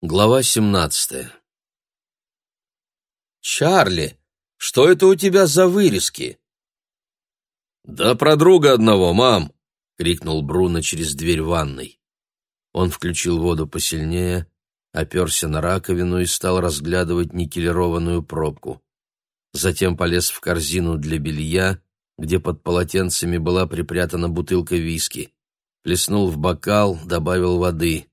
Глава семнадцатая. «Чарли, что это у тебя за вырезки?» «Да про друга одного, мам!» — крикнул Бруно через дверь ванной. Он включил воду посильнее, оперся на раковину и стал разглядывать никелированную пробку. Затем полез в корзину для белья, где под полотенцами была припрятана бутылка виски. Плеснул в бокал, добавил воды.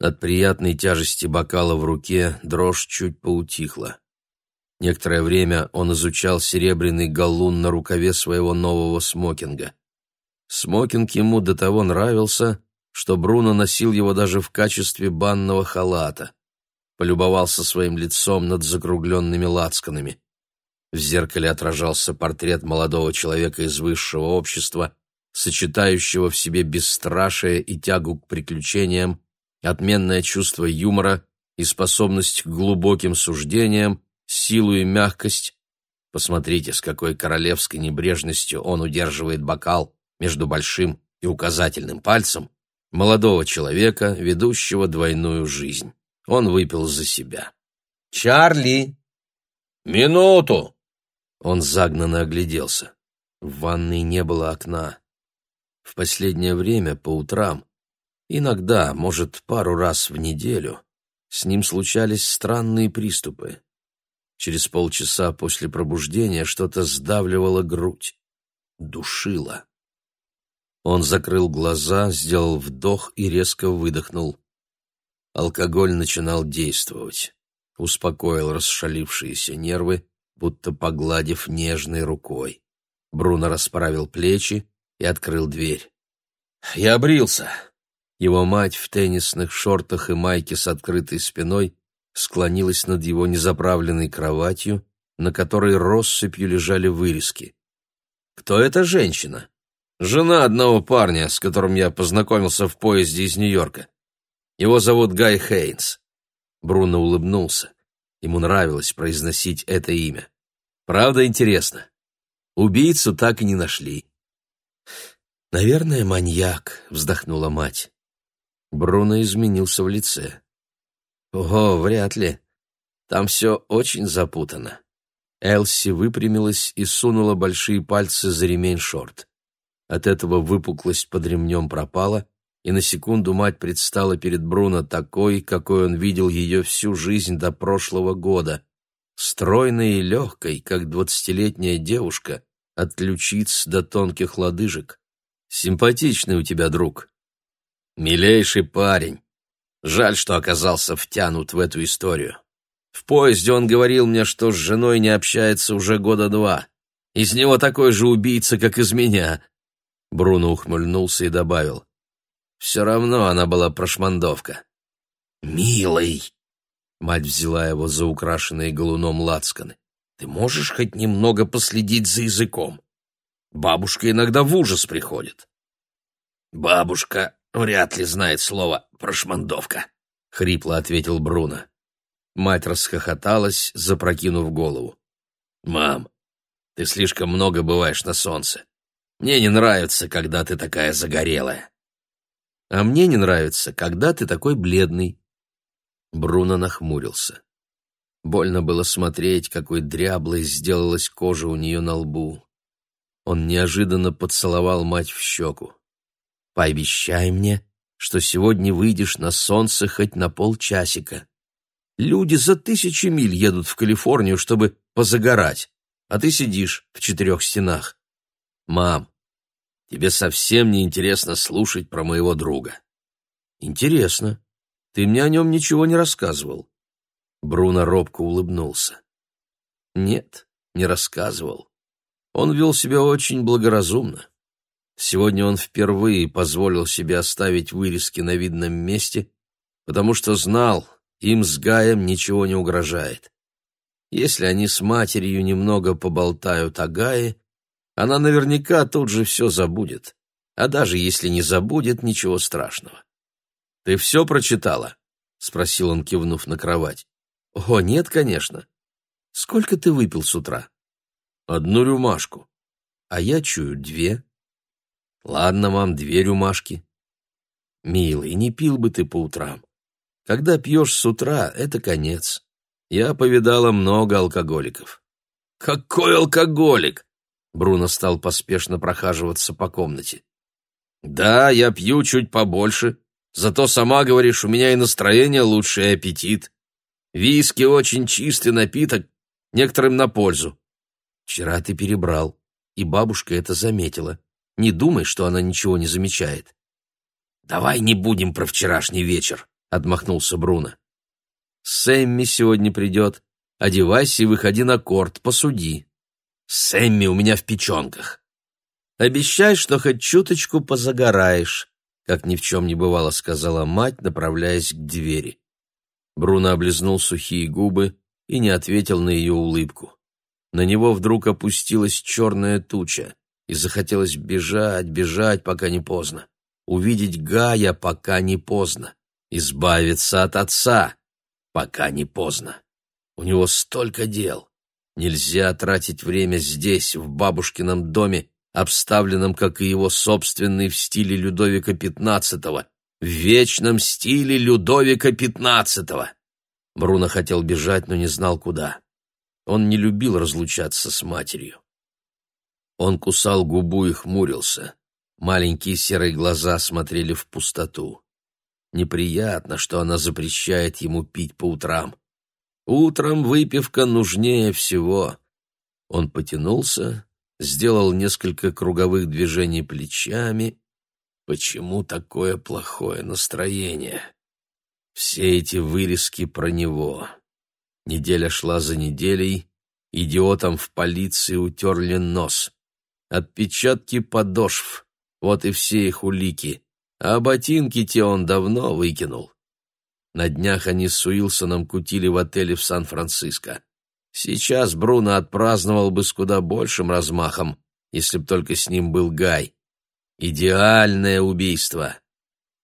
От приятной тяжести бокала в руке дрожь чуть поутихла. Некоторое время он изучал серебряный галлун на рукаве своего нового смокинга. Смокинг ему до того нравился, что Бруно носил его даже в качестве банного халата. Полюбовался своим лицом над закругленными лацканами. В зеркале отражался портрет молодого человека из высшего общества, сочетающего в себе бесстрашие и тягу к приключениям, отменное чувство юмора и способность к глубоким суждениям, силу и мягкость. Посмотрите, с какой королевской небрежностью он удерживает бокал между большим и указательным пальцем молодого человека, ведущего двойную жизнь. Он выпил за себя. «Чарли!» «Минуту!» Он загнанно огляделся. В ванной не было окна. В последнее время по утрам, иногда, может, пару раз в неделю, с ним случались странные приступы. Через полчаса после пробуждения что-то сдавливало грудь, душило. Он закрыл глаза, сделал вдох и резко выдохнул. Алкоголь начинал действовать. Успокоил расшалившиеся нервы, будто погладив нежной рукой. Бруно расправил плечи и открыл дверь. «Я брился!» Его мать в теннисных шортах и майке с открытой спиной склонилась над его незаправленной кроватью, на которой россыпью лежали вырезки. «Кто эта женщина?» «Жена одного парня, с которым я познакомился в поезде из Нью-Йорка. Его зовут Гай Хейнс». Бруно улыбнулся. Ему нравилось произносить это имя. «Правда интересно. Убийцу так и не нашли». «Наверное, маньяк», — вздохнула мать. Бруно изменился в лице. Ого, вряд ли. Там все очень запутано. Элси выпрямилась и сунула большие пальцы за ремень шорт. От этого выпуклость под ремнем пропала, и на секунду мать предстала перед Бруно такой, какой он видел ее всю жизнь до прошлого года. Стройной и легкой, как двадцатилетняя девушка, от ключиц до тонких лодыжек. Симпатичный у тебя друг. Милейший парень. Жаль, что оказался втянут в эту историю. В поезде он говорил мне, что с женой не общается уже года два. Из него такой же убийца, как из меня. Бруно ухмыльнулся и добавил. Все равно она была прошмандовка. «Милый!» Мать взяла его за украшенные галуном лацканы. «Ты можешь хоть немного последить за языком? Бабушка иногда в ужас приходит». «Бабушка вряд ли знает слово прошмандовка», — хрипло ответил Бруно. Мать расхохоталась, запрокинув голову. «Мам, ты слишком много бываешь на солнце. Мне не нравится, когда ты такая загорелая». «А мне не нравится, когда ты такой бледный». Бруно нахмурился. Больно было смотреть, какой дряблой сделалась кожа у нее на лбу. Он неожиданно поцеловал мать в щеку. Пообещай мне, что сегодня выйдешь на солнце хоть на полчасика. Люди за тысячи миль едут в Калифорнию, чтобы позагорать, а ты сидишь в четырех стенах. Мам, тебе совсем не интересно слушать про моего друга. Интересно. Ты мне о нем ничего не рассказывал. Бруно робко улыбнулся. Нет, не рассказывал. Он вел себя очень благоразумно. Сегодня он впервые позволил себе оставить вырезки на видном месте, потому что знал, им с Гаем ничего не угрожает. Если они с матерью немного поболтают о Гае, она наверняка тут же все забудет. А даже если не забудет, ничего страшного. «Ты все прочитала?» — спросил он, кивнув на кровать. «О, нет, конечно. Сколько ты выпил с утра?» «Одну рюмашку. А я чую две». Ладно, мам, две рюмашки. Милый, не пил бы ты по утрам. Когда пьешь с утра, это конец. Я повидала много алкоголиков. Какой алкоголик? Бруно стал поспешно прохаживаться по комнате. Да, я пью чуть побольше, зато сама говоришь, у меня и настроение лучше, и аппетит. Виски очень чистый напиток, некоторым на пользу. Вчера ты перебрал, и бабушка это заметила. Не думай, что она ничего не замечает. Давай не будем про вчерашний вечер, отмахнулся Бруно. Сэмми сегодня придет. Одевайся и выходи на корт, посуди. Сэмми у меня в печенках. Обещай, что хоть чуточку позагораешь, как ни в чем не бывало, сказала мать, направляясь к двери. Бруно облизнул сухие губы и не ответил на ее улыбку. На него вдруг опустилась черная туча, и захотелось бежать, бежать, пока не поздно. Увидеть Гая, пока не поздно. Избавиться от отца, пока не поздно. У него столько дел. Нельзя тратить время здесь, в бабушкином доме, обставленном, как и его собственный, в стиле Людовика XV, в вечном стиле Людовика XV. Бруно хотел бежать, но не знал куда. Он не любил разлучаться с матерью. Он кусал губу и хмурился. Маленькие серые глаза смотрели в пустоту. Неприятно, что она запрещает ему пить по утрам. Утром выпивка нужнее всего. Он потянулся, сделал несколько круговых движений плечами. Почему такое плохое настроение? Все эти вырезки про него. Неделя шла за неделей, идиотам в полиции утерли нос. Отпечатки подошв, вот и все их улики, а ботинки те он давно выкинул. На днях они с Уилсоном кутили в отеле в Сан-Франциско. Сейчас Бруно отпраздновал бы с куда большим размахом, если б только с ним был Гай. Идеальное убийство.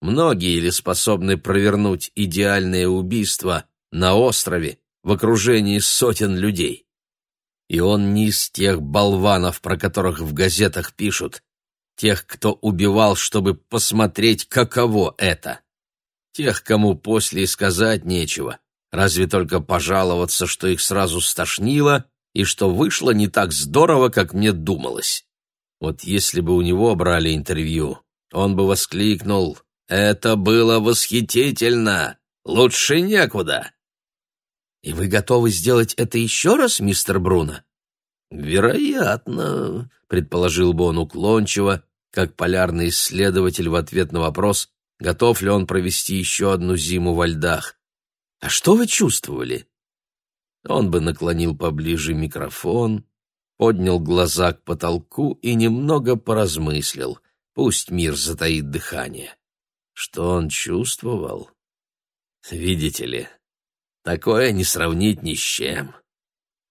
Многие ли способны провернуть идеальное убийство на острове в окружении сотен людей? И он не из тех болванов, про которых в газетах пишут, тех, кто убивал, чтобы посмотреть, каково это. Тех, кому после сказать нечего, разве только пожаловаться, что их сразу стошнило и что вышло не так здорово, как мне думалось. Вот если бы у него брали интервью, он бы воскликнул «Это было восхитительно! Лучше некуда!» «И вы готовы сделать это еще раз, мистер Бруно?» «Вероятно», — предположил бы он уклончиво, как полярный исследователь в ответ на вопрос, готов ли он провести еще одну зиму во льдах. «А что вы чувствовали?» Он бы наклонил поближе микрофон, поднял глаза к потолку и немного поразмыслил. Пусть мир затаит дыхание. Что он чувствовал? Видите ли, такое не сравнить ни с чем.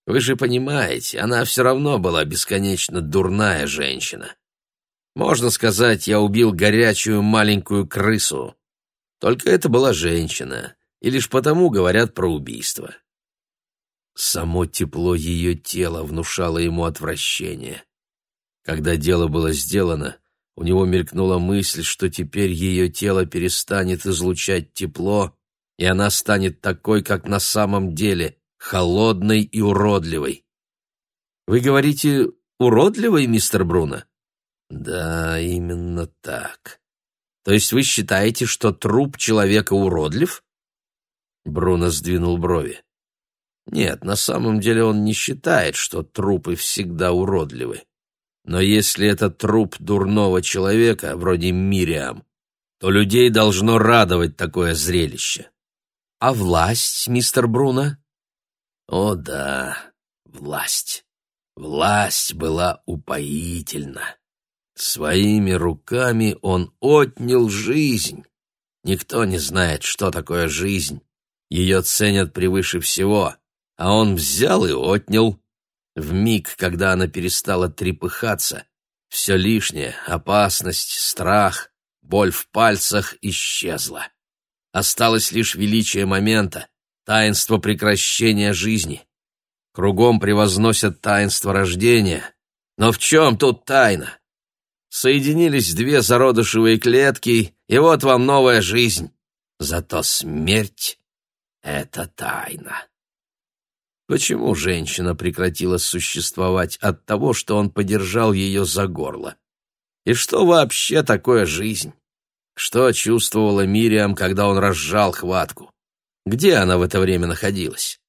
Вы же понимаете, она все равно была бесконечно дурная женщина. Можно сказать, я убил горячую маленькую крысу. Только это была женщина, и лишь потому говорят про убийство. Само тепло ее тела внушало ему отвращение. Когда дело было сделано, у него мелькнула мысль, что теперь ее тело перестанет излучать тепло, и она станет такой, как на самом деле, холодной и уродливой. Вы говорите уродливой, мистер Бруно? Да, именно так. То есть вы считаете, что труп человека уродлив? Бруно сдвинул брови. Нет, на самом деле он не считает, что трупы всегда уродливы. Но если это труп дурного человека, вроде Мириам, то людей должно радовать такое зрелище. А власть, мистер Бруно? О да, власть. Власть была упоительна. Своими руками он отнял жизнь. Никто не знает, что такое жизнь. Ее ценят превыше всего, а он взял и отнял. В миг, когда она перестала трепыхаться, все лишнее, опасность, страх, боль в пальцах исчезла. Осталось лишь величие момента, таинство прекращения жизни. Кругом превозносят таинство рождения. Но в чем тут тайна? Соединились две зародышевые клетки, и вот вам новая жизнь. Зато смерть — это тайна. Почему женщина прекратила существовать от того, что он подержал ее за горло? И что вообще такое жизнь? Что чувствовала Мириам, когда он разжал хватку? Где она в это время находилась?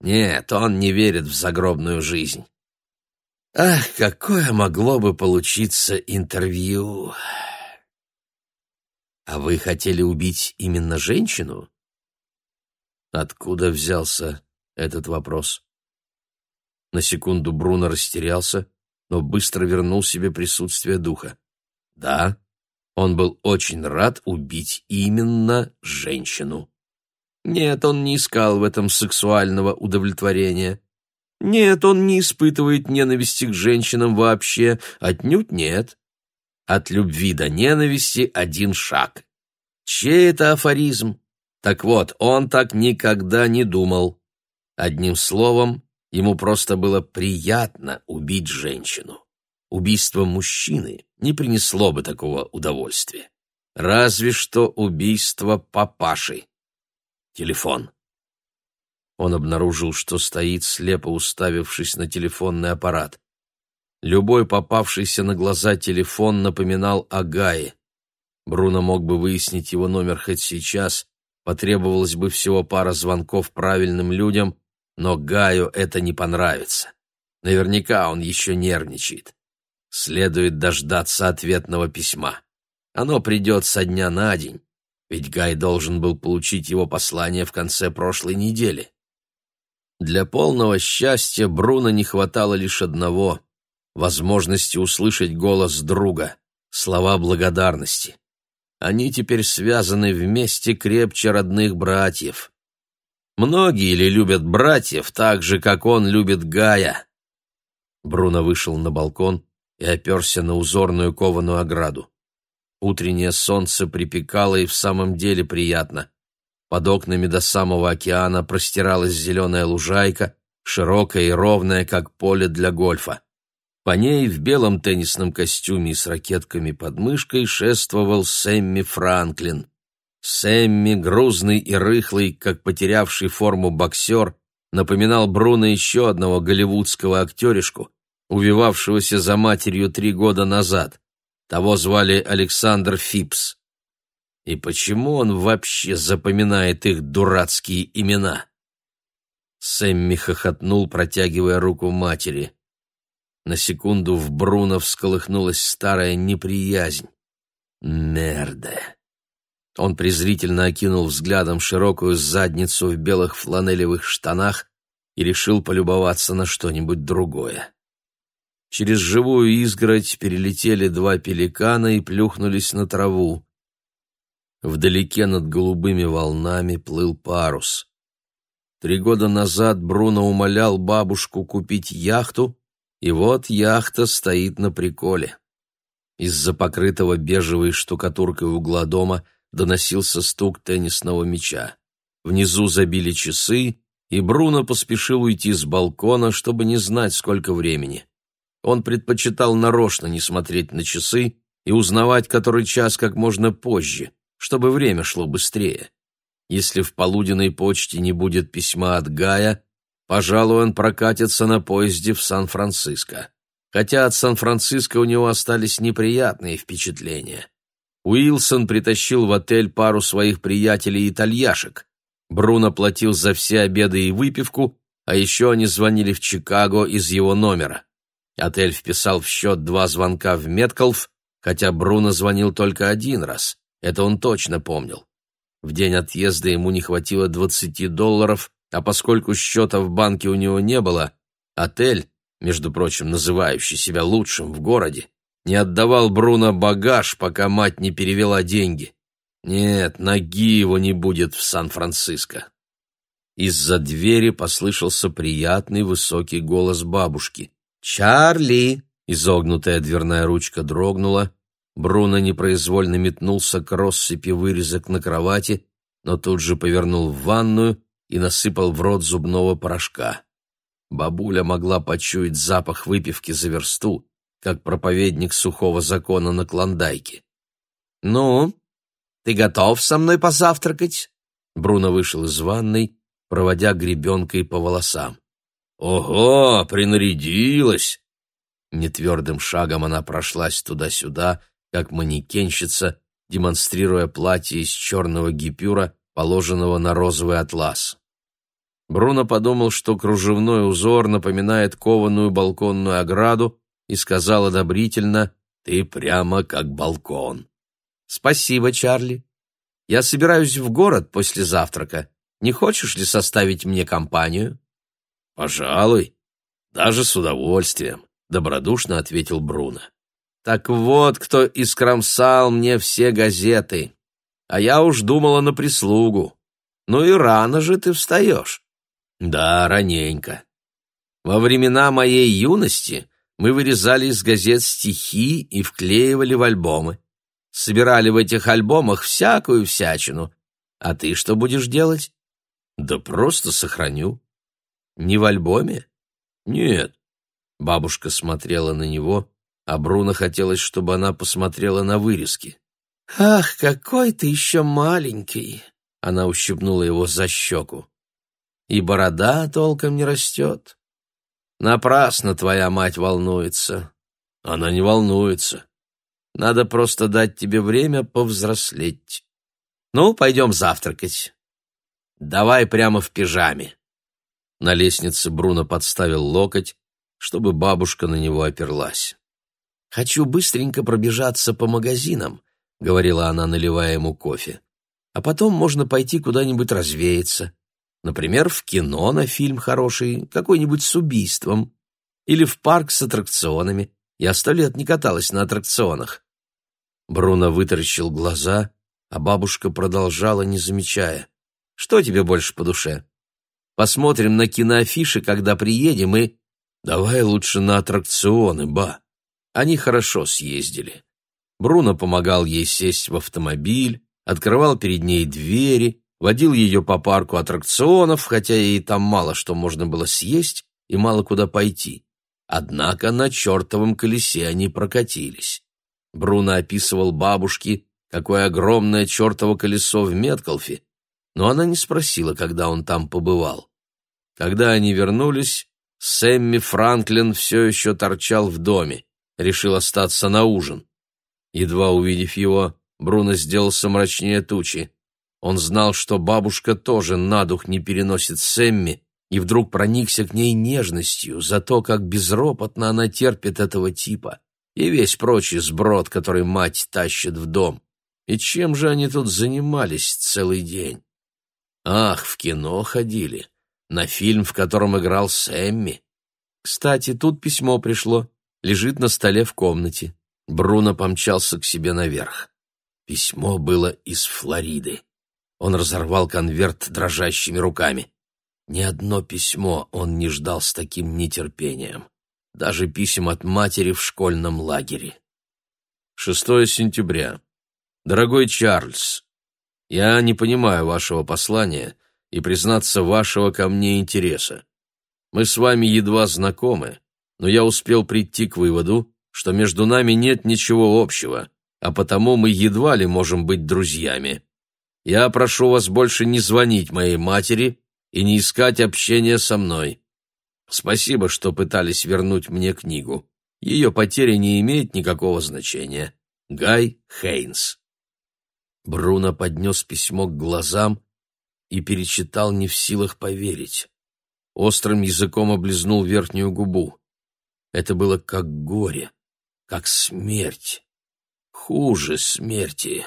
Нет, он не верит в загробную жизнь. Ах, какое могло бы получиться интервью! А вы хотели убить именно женщину? Откуда взялся этот вопрос? На секунду Бруно растерялся, но быстро вернул себе присутствие духа. Да, он был очень рад убить именно женщину. Нет, он не искал в этом сексуального удовлетворения. Нет, он не испытывает ненависти к женщинам вообще, отнюдь нет. От любви до ненависти один шаг. Чей это афоризм? Так вот, он так никогда не думал. Одним словом, ему просто было приятно убить женщину. Убийство мужчины не принесло бы такого удовольствия. Разве что убийство папаши. Телефон. Он обнаружил, что стоит, слепо уставившись на телефонный аппарат. Любой попавшийся на глаза телефон напоминал о Гае. Бруно мог бы выяснить его номер хоть сейчас, потребовалось бы всего пара звонков правильным людям, но Гаю это не понравится. Наверняка он еще нервничает. Следует дождаться ответного письма. Оно придет со дня на день, ведь Гай должен был получить его послание в конце прошлой недели. Для полного счастья Бруно не хватало лишь одного — возможности услышать голос друга, слова благодарности. Они теперь связаны вместе крепче родных братьев. Многие ли любят братьев так же, как он любит Гая? Бруно вышел на балкон и оперся на узорную кованую ограду. Утреннее солнце припекало и в самом деле приятно. Под окнами до самого океана простиралась зеленая лужайка, широкая и ровная, как поле для гольфа. По ней в белом теннисном костюме с ракетками под мышкой шествовал Сэмми Франклин. Сэмми, грузный и рыхлый, как потерявший форму боксер, напоминал Бруно еще одного голливудского актеришку, увивавшегося за матерью три года назад. Того звали Александр Фипс. И почему он вообще запоминает их дурацкие имена? Сэмми хохотнул, протягивая руку матери. На секунду в Бруно всколыхнулась старая неприязнь. Мерде. Он презрительно окинул взглядом широкую задницу в белых фланелевых штанах и решил полюбоваться на что-нибудь другое. Через живую изгородь перелетели два пеликана и плюхнулись на траву. Вдалеке над голубыми волнами плыл парус. Три года назад Бруно умолял бабушку купить яхту, и вот яхта стоит на приколе. Из-за покрытого бежевой штукатуркой угла дома доносился стук теннисного мяча. Внизу забили часы, и Бруно поспешил уйти с балкона, чтобы не знать, сколько времени. Он предпочитал нарочно не смотреть на часы и узнавать который час как можно позже, чтобы время шло быстрее. Если в полуденной почте не будет письма от Гая, пожалуй, он прокатится на поезде в Сан-Франциско. Хотя от Сан-Франциско у него остались неприятные впечатления. Уилсон притащил в отель пару своих приятелей-итальяшек. Бруно платил за все обеды и выпивку, а еще они звонили в Чикаго из его номера. Отель вписал в счет два звонка в Меткалф, хотя Бруно звонил только один раз. Это он точно помнил. В день отъезда ему не хватило 20 долларов, а поскольку счета в банке у него не было, отель, между прочим, называющий себя лучшим в городе, не отдавал Бруно багаж, пока мать не перевела деньги. Нет, ноги его не будет в Сан-Франциско. Из-за двери послышался приятный высокий голос бабушки. «Чарли!» — изогнутая дверная ручка дрогнула, Бруно непроизвольно метнулся к россыпи вырезок на кровати, но тут же повернул в ванную и насыпал в рот зубного порошка. Бабуля могла почуять запах выпивки за версту, как проповедник сухого закона на Клондайке. «Ну?» Ты готов со мной позавтракать?» Бруно вышел из ванной, проводя гребенкой по волосам. «Ого, принарядилась!» Нетвердым шагом она прошлась туда-сюда, как манекенщица, демонстрируя платье из черного гипюра, положенного на розовый атлас. Бруно подумал, что кружевной узор напоминает кованую балконную ограду, и сказал одобрительно «Ты прямо как балкон». «Спасибо, Чарли. Я собираюсь в город после завтрака. Не хочешь ли составить мне компанию?» «Пожалуй. Даже с удовольствием», — добродушно ответил Бруно. «Так вот, кто искромсал мне все газеты. А я уж думала на прислугу. Ну и рано же ты встаешь». «Да, раненько. Во времена моей юности мы вырезали из газет стихи и вклеивали в альбомы. Собирали в этих альбомах всякую всячину. А ты что будешь делать? Да просто сохраню. Не в альбоме? Нет. Бабушка смотрела на него, а Бруно хотелось, чтобы она посмотрела на вырезки. «Ах, какой ты еще маленький!» Она ущипнула его за щеку. «И борода толком не растет. Напрасно твоя мать волнуется. Она не волнуется. Надо просто дать тебе время повзрослеть. Ну, пойдем завтракать. Давай прямо в пижаме. На лестнице Бруно подставил локоть, чтобы бабушка на него оперлась. «Хочу быстренько пробежаться по магазинам», — говорила она, наливая ему кофе. «А потом можно пойти куда-нибудь развеяться. Например, в кино на фильм хороший, какой-нибудь с убийством. Или в парк с аттракционами. Я сто лет не каталась на аттракционах. Бруно вытаращил глаза, а бабушка продолжала, не замечая. «Что тебе больше по душе? Посмотрим на киноафиши, когда приедем, и...» «Давай лучше на аттракционы, ба». Они хорошо съездили. Бруно помогал ей сесть в автомобиль, открывал перед ней двери, водил ее по парку аттракционов, хотя ей там мало что можно было съесть и мало куда пойти. Однако на чертовом колесе они прокатились. Бруно описывал бабушке, какое огромное чертово колесо в Меткалфе, но она не спросила, когда он там побывал. Когда они вернулись, Сэмми Франклин все еще торчал в доме, решил остаться на ужин. Едва увидев его, Бруно сделался мрачнее тучи. Он знал, что бабушка тоже на дух не переносит Сэмми, и вдруг проникся к ней нежностью за то, как безропотно она терпит этого типа, и весь прочий сброд, который мать тащит в дом. И чем же они тут занимались целый день? Ах, в кино ходили, на фильм, в котором играл Сэмми. Кстати, тут письмо пришло, лежит на столе в комнате. Бруно помчался к себе наверх. Письмо было из Флориды. Он разорвал конверт дрожащими руками. Ни одно письмо он не ждал с таким нетерпением. Даже писем от матери в школьном лагере. 6 сентября. Дорогой Чарльз, я не понимаю вашего послания и, признаться, вашего ко мне интереса. Мы с вами едва знакомы, но я успел прийти к выводу, что между нами нет ничего общего, а потому мы едва ли можем быть друзьями. Я прошу вас больше не звонить моей матери и не искать общения со мной. Спасибо, что пытались вернуть мне книгу. Ее потеря не имеет никакого значения. Гай Хейнс. Бруно поднес письмо к глазам и перечитал не в силах поверить. Острым языком облизнул верхнюю губу. Это было как горе, как смерть. Хуже смерти.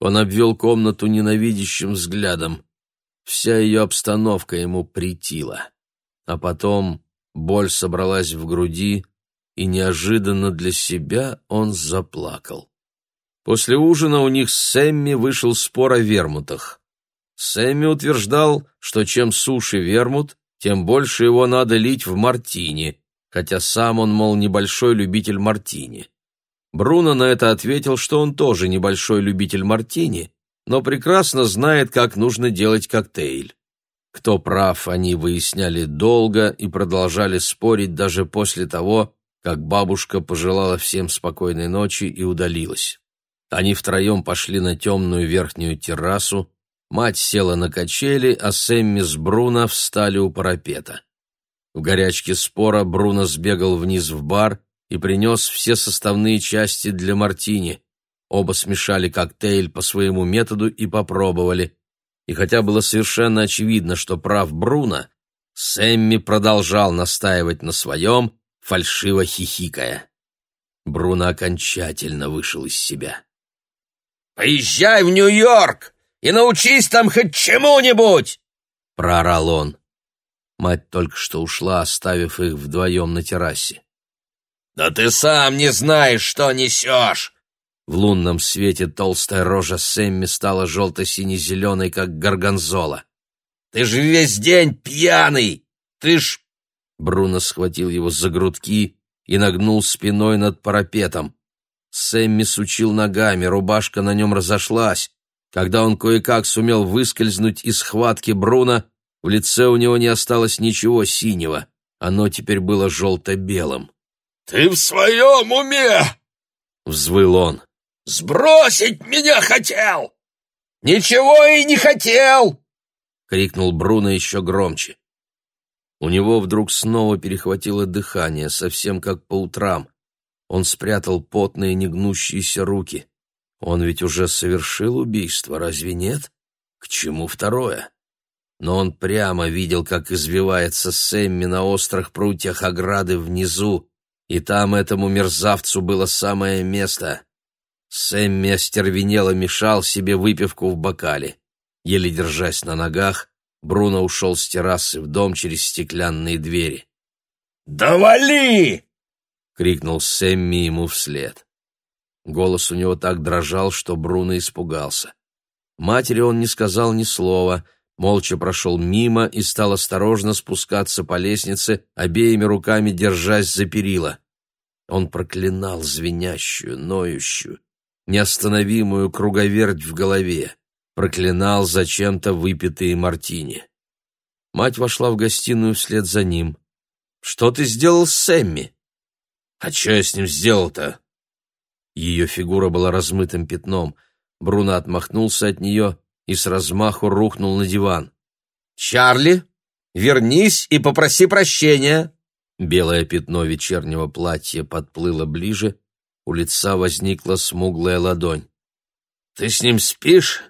Он обвел комнату ненавидящим взглядом. Вся ее обстановка ему притила. А потом боль собралась в груди, и неожиданно для себя он заплакал. После ужина у них с Сэмми вышел спор о вермутах. Сэмми утверждал, что чем суше вермут, тем больше его надо лить в мартини, хотя сам он, мол, небольшой любитель мартини. Бруно на это ответил, что он тоже небольшой любитель мартини, но прекрасно знает, как нужно делать коктейль. Кто прав, они выясняли долго и продолжали спорить даже после того, как бабушка пожелала всем спокойной ночи и удалилась. Они втроем пошли на темную верхнюю террасу, мать села на качели, а Сэмми с Бруно встали у парапета. В горячке спора Бруно сбегал вниз в бар и принес все составные части для мартини. Оба смешали коктейль по своему методу и попробовали. И хотя было совершенно очевидно, что прав Бруно, Сэмми продолжал настаивать на своем, фальшиво хихикая. Бруно окончательно вышел из себя. «Поезжай в Нью-Йорк и научись там хоть чему-нибудь!» — проорал он. Мать только что ушла, оставив их вдвоем на террасе. «Да ты сам не знаешь, что несешь!» В лунном свете толстая рожа Сэмми стала желто-сине-зеленой, как горгонзола. «Ты же весь день пьяный! Ты ж...» Бруно схватил его за грудки и нагнул спиной над парапетом. Сэмми сучил ногами, рубашка на нем разошлась. Когда он кое-как сумел выскользнуть из схватки Бруно, в лице у него не осталось ничего синего. Оно теперь было желто-белым. «Ты в своем уме?» — взвыл он. «Сбросить меня хотел! Ничего и не хотел!» — крикнул Бруно еще громче. У него вдруг снова перехватило дыхание, совсем как по утрам. Он спрятал потные негнущиеся руки. Он ведь уже совершил убийство, разве нет? К чему второе? Но он прямо видел, как извивается Сэмми на острых прутьях ограды внизу, и там этому мерзавцу было самое место. Сэмми остервенело мешал себе выпивку в бокале. Еле держась на ногах, Бруно ушел с террасы в дом через стеклянные двери. «Да вали!» Крикнул Сэмми ему вслед. Голос у него так дрожал, что Бруно испугался. Матери он не сказал ни слова, молча прошел мимо и стал осторожно спускаться по лестнице, обеими руками держась за перила. Он проклинал звенящую, ноющую, неостановимую круговерть в голове, проклинал зачем-то выпитые мартини. Мать вошла в гостиную вслед за ним. «Что ты сделал с Сэмми?» «А что я с ним сделал-то?» Ее фигура была размытым пятном. Бруно отмахнулся от нее и с размаху рухнул на диван. «Чарли, вернись и попроси прощения!» Белое пятно вечернего платья подплыло ближе, у лица возникла смуглая ладонь. «Ты с ним спишь?»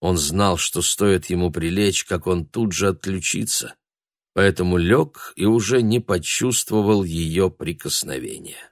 Он знал, что стоит ему прилечь, как он тут же отключится поэтому лег и уже не почувствовал ее прикосновения.